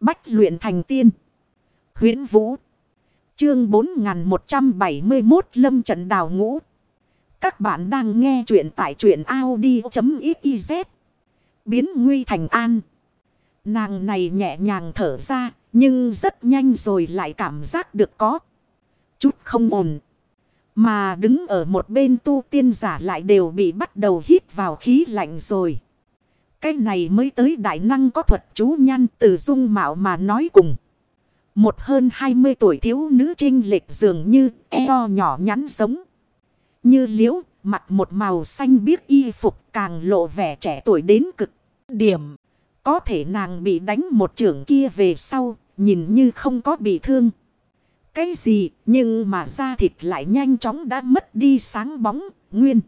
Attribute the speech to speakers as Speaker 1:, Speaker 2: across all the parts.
Speaker 1: Bách luyện thành tiên. huyễn Vũ. Chương 4171 Lâm trận đào ngũ. Các bạn đang nghe truyện tại truyện Audi.xyz. Biến nguy thành an. Nàng này nhẹ nhàng thở ra. Nhưng rất nhanh rồi lại cảm giác được có. Chút không ổn. Mà đứng ở một bên tu tiên giả lại đều bị bắt đầu hít vào khí lạnh rồi. Cái này mới tới đại năng có thuật chú nhan từ dung mạo mà nói cùng. Một hơn 20 tuổi thiếu nữ trinh lệch dường như eo nhỏ nhắn giống. Như liễu, mặt một màu xanh biếc y phục càng lộ vẻ trẻ tuổi đến cực điểm. Có thể nàng bị đánh một trưởng kia về sau, nhìn như không có bị thương. Cái gì, nhưng mà da thịt lại nhanh chóng đã mất đi sáng bóng, nguyên.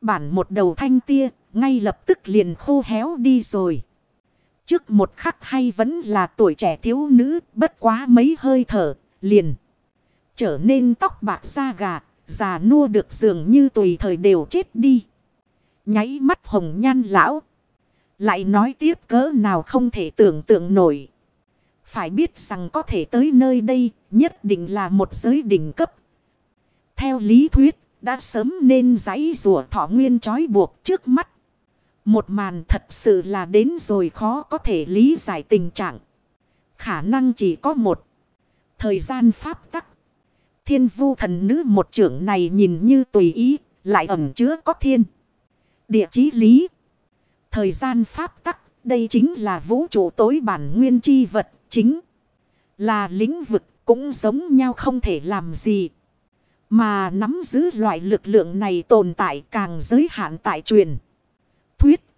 Speaker 1: Bản một đầu thanh tia, ngay lập tức liền khô héo đi rồi. Trước một khắc hay vẫn là tuổi trẻ thiếu nữ, bất quá mấy hơi thở, liền. Trở nên tóc bạc da gà, già nua được dường như tùy thời đều chết đi. Nháy mắt hồng nhan lão. Lại nói tiếp cỡ nào không thể tưởng tượng nổi. Phải biết rằng có thể tới nơi đây nhất định là một giới đỉnh cấp. Theo lý thuyết đã sớm nên giấy rùa thọ nguyên trói buộc trước mắt. Một màn thật sự là đến rồi khó có thể lý giải tình trạng. Khả năng chỉ có một. Thời gian pháp tắc. Thiên vu thần nữ một trưởng này nhìn như tùy ý, lại ẩn chứa có thiên. Địa chí lý. Thời gian pháp tắc, đây chính là vũ trụ tối bản nguyên chi vật, chính là lĩnh vực cũng giống nhau không thể làm gì. Mà nắm giữ loại lực lượng này tồn tại càng giới hạn tại truyền.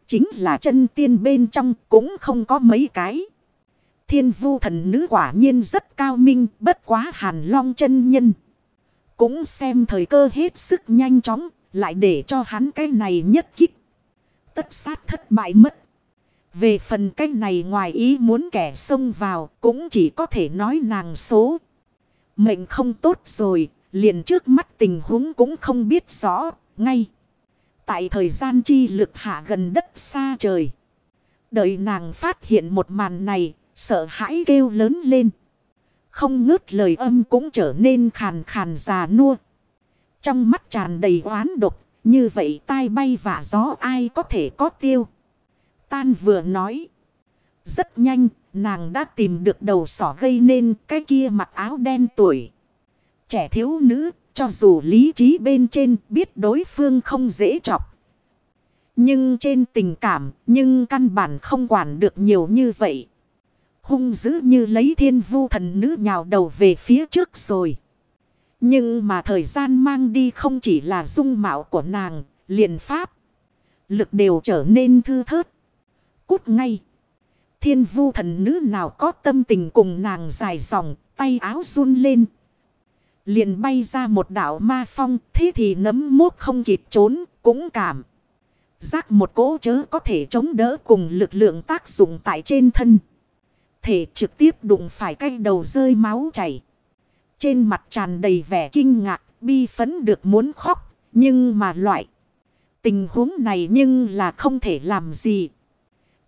Speaker 1: Chính là chân tiên bên trong cũng không có mấy cái. Thiên vu thần nữ quả nhiên rất cao minh bất quá hàn long chân nhân. Cũng xem thời cơ hết sức nhanh chóng lại để cho hắn cái này nhất kích. Tất sát thất bại mất. Về phần cái này ngoài ý muốn kẻ xông vào cũng chỉ có thể nói nàng số. Mệnh không tốt rồi, liền trước mắt tình huống cũng không biết rõ, ngay. Tại thời gian chi lực hạ gần đất xa trời. Đợi nàng phát hiện một màn này, sợ hãi kêu lớn lên. Không ngớt lời âm cũng trở nên khàn khàn già nua. Trong mắt tràn đầy oán độc, như vậy tai bay và gió ai có thể có tiêu. Tan vừa nói. Rất nhanh, nàng đã tìm được đầu sỏ gây nên cái kia mặc áo đen tuổi. Trẻ thiếu nữ, cho dù lý trí bên trên biết đối phương không dễ chọc. Nhưng trên tình cảm, nhưng căn bản không quản được nhiều như vậy. Hung dữ như lấy thiên vu thần nữ nhào đầu về phía trước rồi. Nhưng mà thời gian mang đi không chỉ là dung mạo của nàng, liền pháp. Lực đều trở nên thư thớt. Cút ngay. Thiên vu thần nữ nào có tâm tình cùng nàng dài dòng, tay áo run lên, Liền bay ra một đảo ma phong. Thế thì nấm mốt không kịp trốn. Cũng cảm. Giác một cỗ chớ có thể chống đỡ cùng lực lượng tác dụng tại trên thân. Thể trực tiếp đụng phải cái đầu rơi máu chảy. Trên mặt tràn đầy vẻ kinh ngạc. Bi phấn được muốn khóc. Nhưng mà loại. Tình huống này nhưng là không thể làm gì.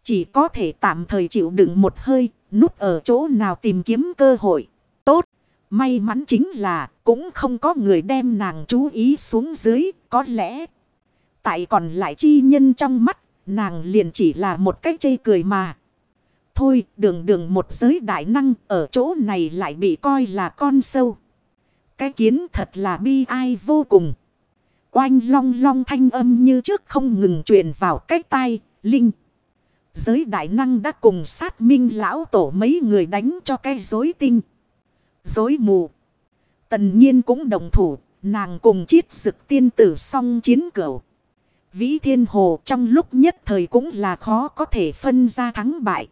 Speaker 1: Chỉ có thể tạm thời chịu đựng một hơi. Núp ở chỗ nào tìm kiếm cơ hội. Tốt. May mắn chính là cũng không có người đem nàng chú ý xuống dưới. Có lẽ tại còn lại chi nhân trong mắt nàng liền chỉ là một cách chê cười mà. Thôi đường đường một giới đại năng ở chỗ này lại bị coi là con sâu. Cái kiến thật là bi ai vô cùng. Oanh long long thanh âm như trước không ngừng truyền vào cái tai, linh. Giới đại năng đã cùng sát minh lão tổ mấy người đánh cho cái dối tinh dối mù. Tần nhiên cũng đồng thủ, nàng cùng chiết sực tiên tử song chiến cửu. Vĩ thiên hồ trong lúc nhất thời cũng là khó có thể phân ra thắng bại.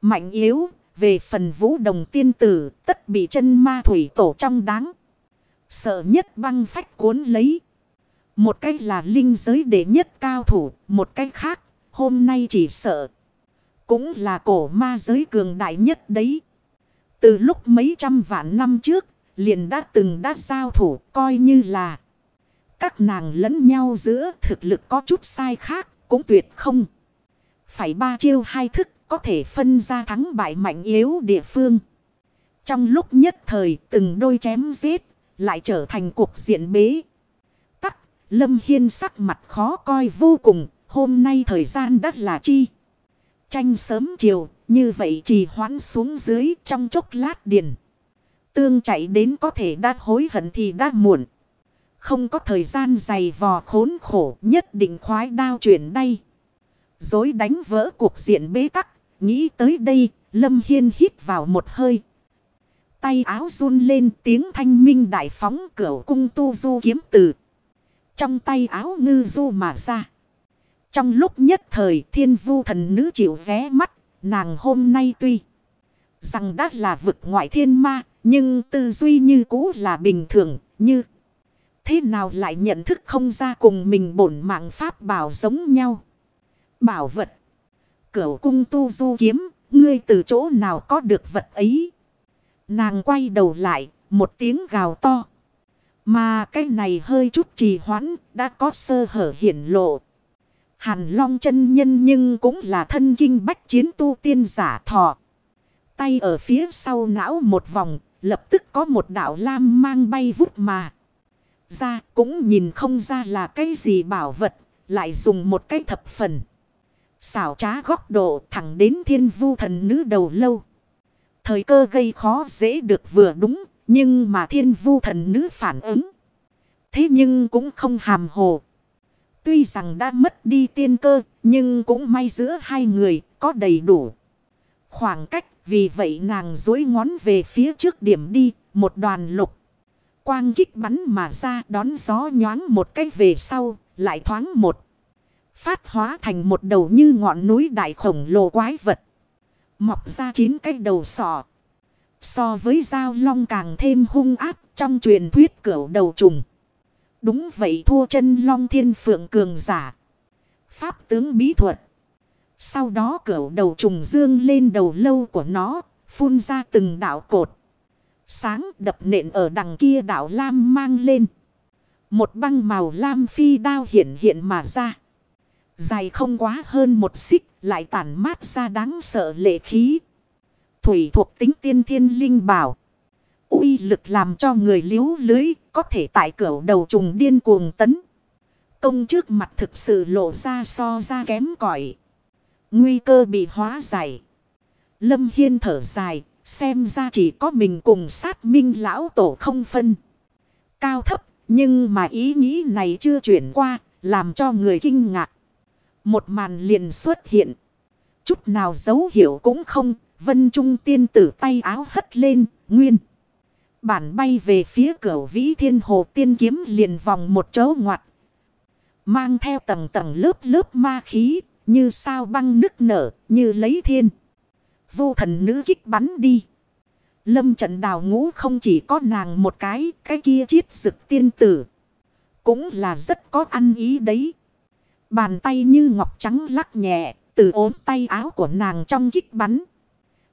Speaker 1: Mạnh yếu, về phần vũ đồng tiên tử, tất bị chân ma thủy tổ trong đáng. Sợ nhất băng phách cuốn lấy. Một cách là linh giới đệ nhất cao thủ, một cách khác, hôm nay chỉ sợ. Cũng là cổ ma giới cường đại nhất đấy. Từ lúc mấy trăm vạn năm trước, liền đã từng đã giao thủ coi như là các nàng lẫn nhau giữa thực lực có chút sai khác, cũng tuyệt không. Phải ba chiêu hai thức, có thể phân ra thắng bại mạnh yếu địa phương. Trong lúc nhất thời từng đôi chém giết lại trở thành cuộc diện bế. Tắc, Lâm Hiên sắc mặt khó coi vô cùng, hôm nay thời gian đất là chi. Tranh sớm chiều, như vậy trì hoãn xuống dưới trong chốc lát điền. Tương chạy đến có thể đã hối hận thì đã muộn. Không có thời gian dày vò khốn khổ nhất định khoái đao chuyển đây. Dối đánh vỡ cuộc diện bế tắc. Nghĩ tới đây, Lâm Hiên hít vào một hơi. Tay áo run lên tiếng thanh minh đại phóng cửa cung tu du kiếm từ. Trong tay áo ngư du mà ra. Trong lúc nhất thời thiên vu thần nữ chịu vé mắt, nàng hôm nay tuy rằng đã là vực ngoại thiên ma, nhưng tư duy như cũ là bình thường, như thế nào lại nhận thức không ra cùng mình bổn mạng pháp bảo giống nhau. Bảo vật, cửu cung tu du kiếm, ngươi từ chỗ nào có được vật ấy. Nàng quay đầu lại, một tiếng gào to. Mà cái này hơi chút trì hoãn, đã có sơ hở hiển lộ. Hàn long chân nhân nhưng cũng là thân kinh bách chiến tu tiên giả thọ. Tay ở phía sau não một vòng, lập tức có một đạo lam mang bay vút mà. Ra cũng nhìn không ra là cái gì bảo vật, lại dùng một cái thập phần. Xảo trá góc độ thẳng đến thiên vu thần nữ đầu lâu. Thời cơ gây khó dễ được vừa đúng, nhưng mà thiên vu thần nữ phản ứng. Thế nhưng cũng không hàm hồ. Tuy rằng đã mất đi tiên cơ, nhưng cũng may giữa hai người có đầy đủ. Khoảng cách, vì vậy nàng dối ngón về phía trước điểm đi, một đoàn lục. Quang kích bắn mà ra đón gió nhoáng một cái về sau, lại thoáng một. Phát hóa thành một đầu như ngọn núi đại khổng lồ quái vật. Mọc ra chín cái đầu sọ. So với dao long càng thêm hung áp trong truyền thuyết cửu đầu trùng. Đúng vậy thua chân long thiên phượng cường giả. Pháp tướng bí thuật. Sau đó cửu đầu trùng dương lên đầu lâu của nó, phun ra từng đạo cột. Sáng đập nện ở đằng kia đạo lam mang lên. Một băng màu lam phi đao hiện hiện mà ra. Dài không quá hơn một xích, lại tản mát ra đáng sợ lệ khí. Thủy thuộc tính tiên thiên linh bảo uy lực làm cho người liếu lưới có thể tại cửa đầu trùng điên cuồng tấn. Công trước mặt thực sự lộ ra so ra kém cỏi Nguy cơ bị hóa giải. Lâm Hiên thở dài, xem ra chỉ có mình cùng sát minh lão tổ không phân. Cao thấp, nhưng mà ý nghĩ này chưa chuyển qua, làm cho người kinh ngạc. Một màn liền xuất hiện. Chút nào dấu hiệu cũng không, vân trung tiên tử tay áo hất lên, nguyên. Bản bay về phía cửa vĩ thiên hồ tiên kiếm liền vòng một chỗ ngoặt. Mang theo tầng tầng lớp lớp ma khí, như sao băng nức nở, như lấy thiên. Vô thần nữ kích bắn đi. Lâm trận đào ngũ không chỉ có nàng một cái, cái kia chiết rực tiên tử. Cũng là rất có ăn ý đấy. Bàn tay như ngọc trắng lắc nhẹ, từ ốm tay áo của nàng trong kích bắn.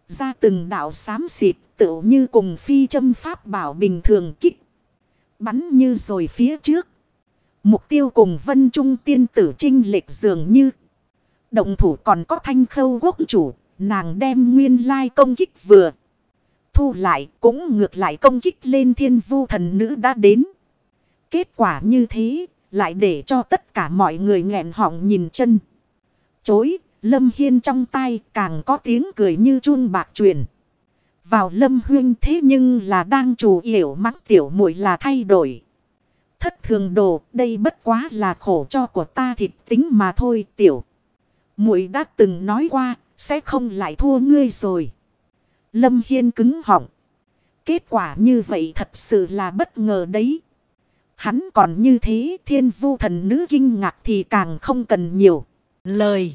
Speaker 1: Ra từng đạo xám xịt tựu như cùng phi châm pháp bảo bình thường kích. Bắn như rồi phía trước. Mục tiêu cùng vân trung tiên tử trinh lệch dường như. Động thủ còn có thanh khâu quốc chủ. Nàng đem nguyên lai công kích vừa. Thu lại cũng ngược lại công kích lên thiên vu thần nữ đã đến. Kết quả như thế lại để cho tất cả mọi người nghẹn họng nhìn chân. Chối, lâm hiên trong tay càng có tiếng cười như chun bạc truyền vào lâm huyên thế nhưng là đang chủ yếu mắng tiểu muội là thay đổi. Thất thường đồ, đây bất quá là khổ cho của ta thịt tính mà thôi tiểu. muội đã từng nói qua, sẽ không lại thua ngươi rồi. Lâm Hiên cứng họng. Kết quả như vậy thật sự là bất ngờ đấy. Hắn còn như thế thiên vu thần nữ kinh ngạc thì càng không cần nhiều. Lời.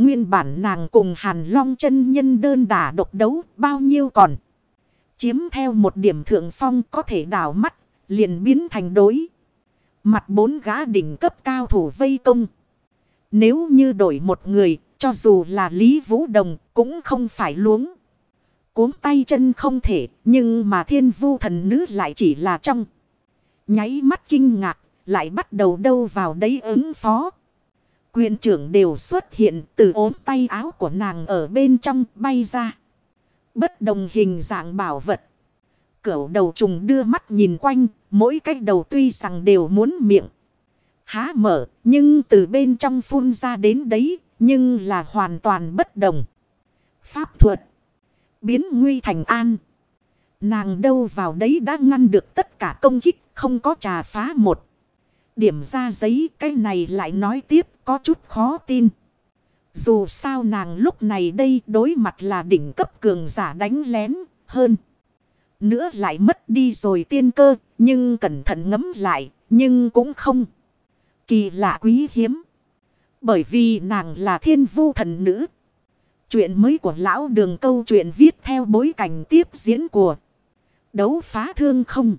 Speaker 1: Nguyên bản nàng cùng Hàn Long chân nhân đơn đả độc đấu bao nhiêu còn. Chiếm theo một điểm thượng phong có thể đảo mắt, liền biến thành đối. Mặt bốn gã đỉnh cấp cao thủ vây công. Nếu như đổi một người, cho dù là Lý Vũ Đồng cũng không phải luống. Cuốn tay chân không thể, nhưng mà thiên vu thần nữ lại chỉ là trong. Nháy mắt kinh ngạc, lại bắt đầu đâu vào đấy ứng phó. Quyền trưởng đều xuất hiện từ ốm tay áo của nàng ở bên trong bay ra. Bất đồng hình dạng bảo vật. Cửu đầu trùng đưa mắt nhìn quanh, mỗi cái đầu tuy rằng đều muốn miệng. Há mở, nhưng từ bên trong phun ra đến đấy, nhưng là hoàn toàn bất đồng. Pháp thuật. Biến nguy thành an. Nàng đâu vào đấy đã ngăn được tất cả công kích, không có trà phá một. Điểm ra giấy, cái này lại nói tiếp, có chút khó tin. Dù sao nàng lúc này đây đối mặt là đỉnh cấp cường giả đánh lén hơn. Nữa lại mất đi rồi tiên cơ, nhưng cẩn thận ngấm lại, nhưng cũng không. Kỳ lạ quý hiếm. Bởi vì nàng là thiên vu thần nữ. Chuyện mới của lão đường câu chuyện viết theo bối cảnh tiếp diễn của đấu phá thương không.